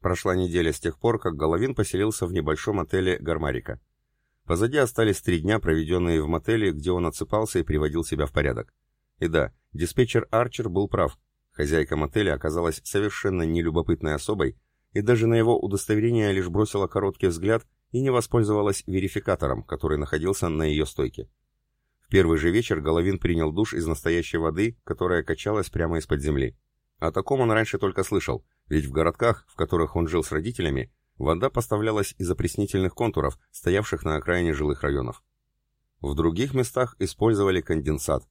Прошла неделя с тех пор, как Головин поселился в небольшом отеле «Гармарика». Позади остались три дня, проведенные в мотеле, где он отсыпался и приводил себя в порядок. И да, диспетчер Арчер был прав. Хозяйка мотеля оказалась совершенно нелюбопытной особой, и даже на его удостоверение лишь бросила короткий взгляд и не воспользовалась верификатором, который находился на ее стойке. В первый же вечер Головин принял душ из настоящей воды, которая качалась прямо из-под земли. О таком он раньше только слышал, ведь в городках, в которых он жил с родителями, вода поставлялась из опреснительных контуров, стоявших на окраине жилых районов. В других местах использовали конденсат.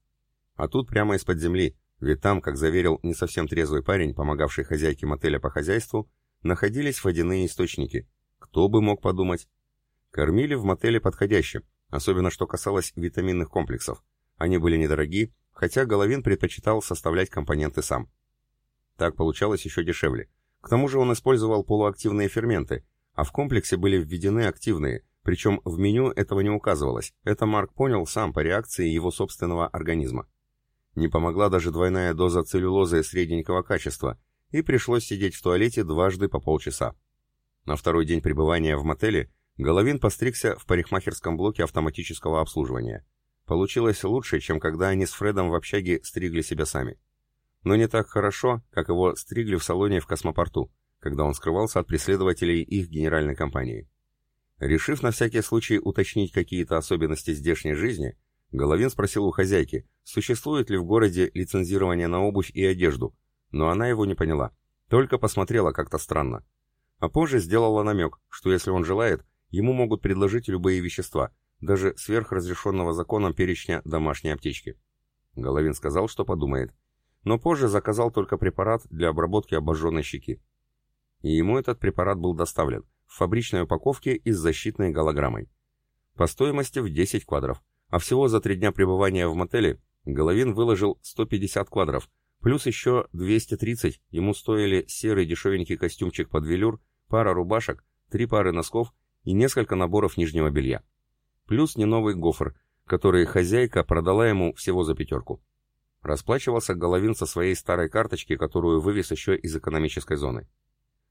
А тут прямо из-под земли, ведь там, как заверил не совсем трезвый парень, помогавший хозяйке мотеля по хозяйству, находились водяные источники. Кто бы мог подумать? Кормили в мотеле подходяще, особенно что касалось витаминных комплексов. Они были недороги, хотя Головин предпочитал составлять компоненты сам. Так получалось еще дешевле. К тому же он использовал полуактивные ферменты, а в комплексе были введены активные, причем в меню этого не указывалось. Это Марк понял сам по реакции его собственного организма. Не помогла даже двойная доза целлюлозы средненького качества, и пришлось сидеть в туалете дважды по полчаса. На второй день пребывания в мотеле Головин постригся в парикмахерском блоке автоматического обслуживания. Получилось лучше, чем когда они с Фредом в общаге стригли себя сами но не так хорошо, как его стригли в салоне в космопорту, когда он скрывался от преследователей их генеральной компании. Решив на всякий случай уточнить какие-то особенности здешней жизни, Головин спросил у хозяйки, существует ли в городе лицензирование на обувь и одежду, но она его не поняла, только посмотрела как-то странно. А позже сделала намек, что если он желает, ему могут предложить любые вещества, даже сверхразрешенного законом перечня домашней аптечки. Головин сказал, что подумает, но позже заказал только препарат для обработки обожженной щеки. И ему этот препарат был доставлен в фабричной упаковке и с защитной голограммой. По стоимости в 10 квадров, а всего за три дня пребывания в мотеле Головин выложил 150 квадров, плюс еще 230 ему стоили серый дешевенький костюмчик под велюр, пара рубашек, три пары носков и несколько наборов нижнего белья. Плюс не новый гофр, который хозяйка продала ему всего за пятерку. Расплачивался Головин со своей старой карточки, которую вывез еще из экономической зоны.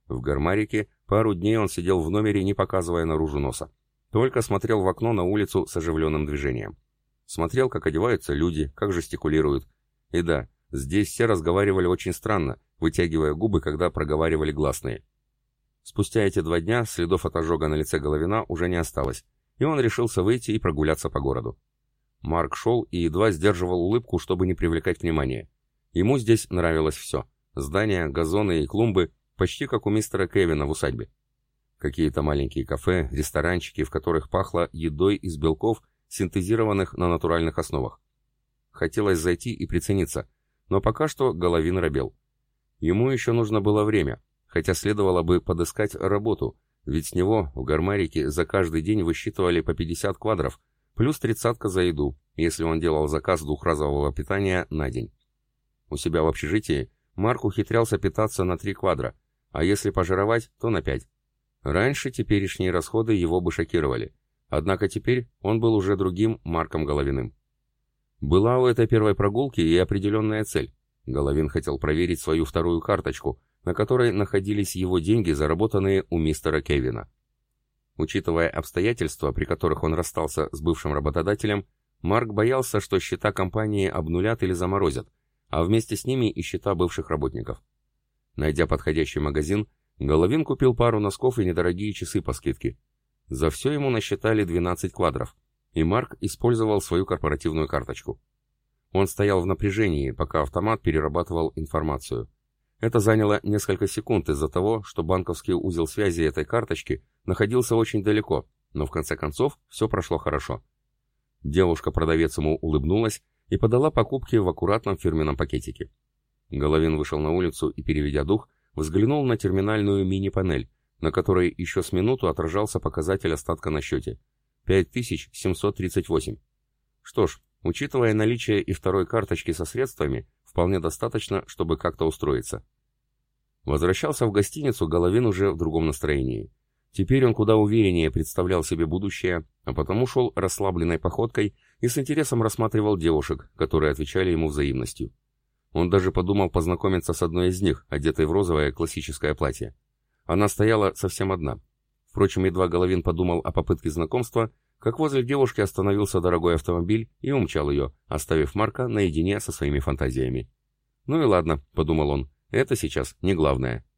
В Гармарике пару дней он сидел в номере, не показывая наружу носа. Только смотрел в окно на улицу с оживленным движением. Смотрел, как одеваются люди, как жестикулируют. И да, здесь все разговаривали очень странно, вытягивая губы, когда проговаривали гласные. Спустя эти два дня следов от ожога на лице Головина уже не осталось, и он решился выйти и прогуляться по городу. Марк шел и едва сдерживал улыбку, чтобы не привлекать внимания. Ему здесь нравилось все. Здания, газоны и клумбы, почти как у мистера Кевина в усадьбе. Какие-то маленькие кафе, ресторанчики, в которых пахло едой из белков, синтезированных на натуральных основах. Хотелось зайти и прицениться, но пока что Головин робел. Ему еще нужно было время, хотя следовало бы подыскать работу, ведь с него в Гармарике за каждый день высчитывали по 50 квадров, Плюс тридцатка за еду, если он делал заказ двухразового питания на день. У себя в общежитии Марк ухитрялся питаться на три квадра, а если пожировать, то на пять. Раньше теперешние расходы его бы шокировали, однако теперь он был уже другим Марком Головиным. Была у этой первой прогулки и определенная цель. Головин хотел проверить свою вторую карточку, на которой находились его деньги, заработанные у мистера Кевина. Учитывая обстоятельства, при которых он расстался с бывшим работодателем, Марк боялся, что счета компании обнулят или заморозят, а вместе с ними и счета бывших работников. Найдя подходящий магазин, Головин купил пару носков и недорогие часы по скидке. За все ему насчитали 12 квадров, и Марк использовал свою корпоративную карточку. Он стоял в напряжении, пока автомат перерабатывал информацию. Это заняло несколько секунд из-за того, что банковский узел связи этой карточки находился очень далеко, но в конце концов все прошло хорошо. Девушка-продавец ему улыбнулась и подала покупки в аккуратном фирменном пакетике. Головин вышел на улицу и, переведя дух, взглянул на терминальную мини-панель, на которой еще с минуту отражался показатель остатка на счете. 5738. Что ж, учитывая наличие и второй карточки со средствами, Вполне достаточно, чтобы как-то устроиться. Возвращался в гостиницу Головин уже в другом настроении. Теперь он куда увереннее представлял себе будущее, а потому шел расслабленной походкой и с интересом рассматривал девушек, которые отвечали ему взаимностью. Он даже подумал познакомиться с одной из них, одетой в розовое классическое платье. Она стояла совсем одна. Впрочем, едва Головин подумал о попытке знакомства, как возле девушки остановился дорогой автомобиль и умчал ее, оставив Марка наедине со своими фантазиями. «Ну и ладно», — подумал он, — «это сейчас не главное».